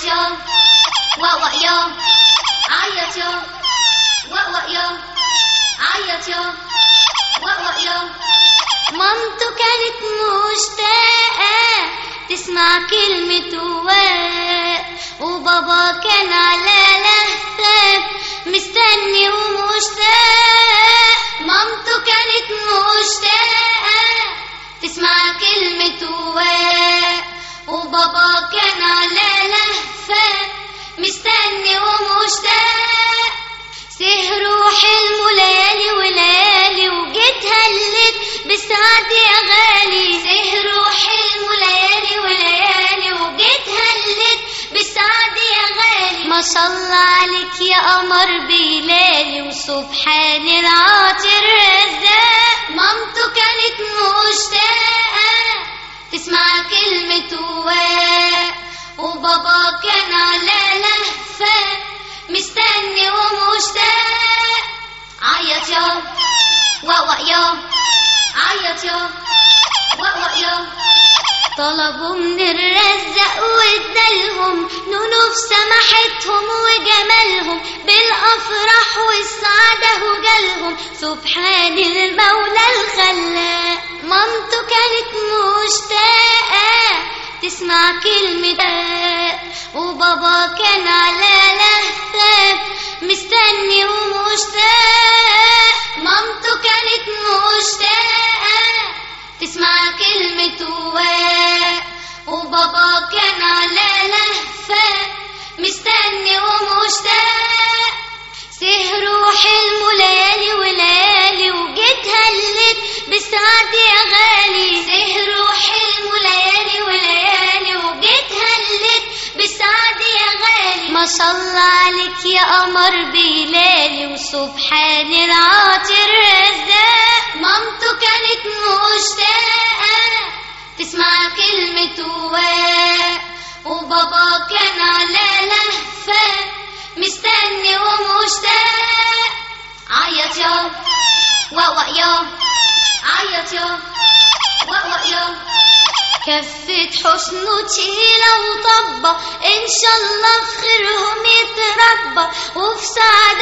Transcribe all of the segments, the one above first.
عيط يوم يوم عيط يوم يوم عيط يوم يوم مامته كانت مشتاقة تسمع كلمة وواق وبابا كان على لهفك مستني ومشتاق مامته كانت مشتاقة تسمع كلمة وواق وبابا كان على مستني ومشتاق. سهروا حلموا ليالي وليالي وجيت هلت بالسعد يا غالي. سهروا حلموا ليالي وليالي وجيت هلت بالسعد يا غالي. ما شاء الله عليك يا قمر بلالي وسبحان العاطي الرزاق. مامته كانت مشتاقة تسمع كلمة واق وبابا كان على عيط عيط طلبوا من الرزق وادالهم نونو في سماحتهم وجمالهم. بالأفراح والسعادة وجالهم سبحان المولى الخلاق. مامته كانت مشتاقه تسمع كلمة وبابا كان على لهفة مستني ومشتاق. بالسعد يا غالي سهروا حلموا ليالي وليالي وجيت هلت بالسعد يا غالي. ما شاء الله عليك يا قمر بلالي وسبحان العاطي الرزاق. مامته كانت مشتاقة تسمع كلمة واق. وبابا كان على لهفة مستني ومشتاق. عيط يا وقوق يا عيط يا وقوق يا. كفة حسنه تشيلة وطبة إن شاء الله في خيرهم يتربى. وفي سعد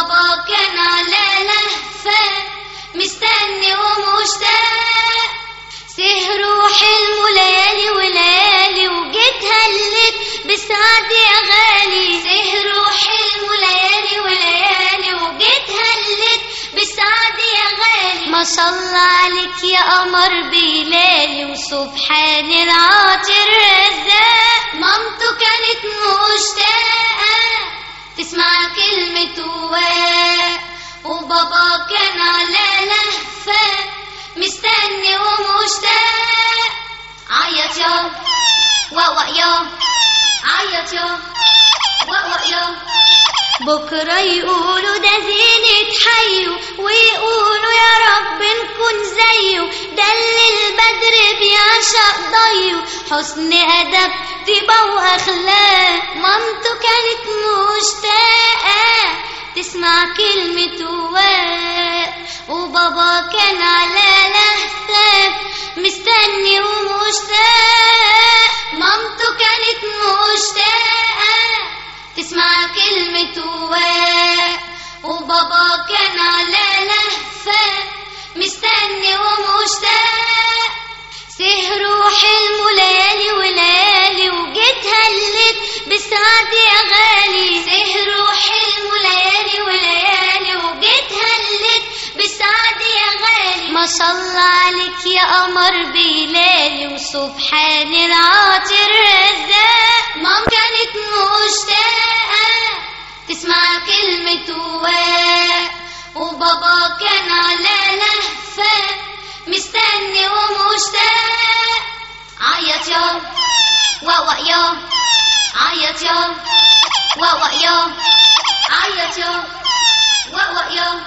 وبابا كان على لهفة مستني ومشتاق سهروا حلموا ليالي وليالي وجيت هلت بالسعد يا غالي. سهروا حلموا ليالي وليالي وجيت هلت بالسعد يا غالي. ما شاء الله عليك يا قمر بلالي وسبحان العاطي الرزاق. مامته يا وقوق يا عيط يا وقوق يا بكرة يقولوا ده زينة حيه ويقولوا يا رب نكون زيه ده اللي البدر بيعشق ضيه حسن أدب طيبة وأخلاق مامته كانت مشتاقة تسمع كلمة واق وبابا كان على لهفة مستني ومشتاق وبابا كان على لهفة مستني ومشتاق. سهروا حلموا ليالي وليالي وجيت هلت بالسعد يا غالي. سهروا حلموا ليالي وليالي وجيت هلت بالسعد يا غالي. ما شاء الله عليك يا قمر بلالي وسبحان العاطي الرزاق. مام كانت مشتاقة كان على لهفة مستني ومشتاق. عيط يا وقوق يا. عيط يا وقوق يا. عيط يا وقوق يا.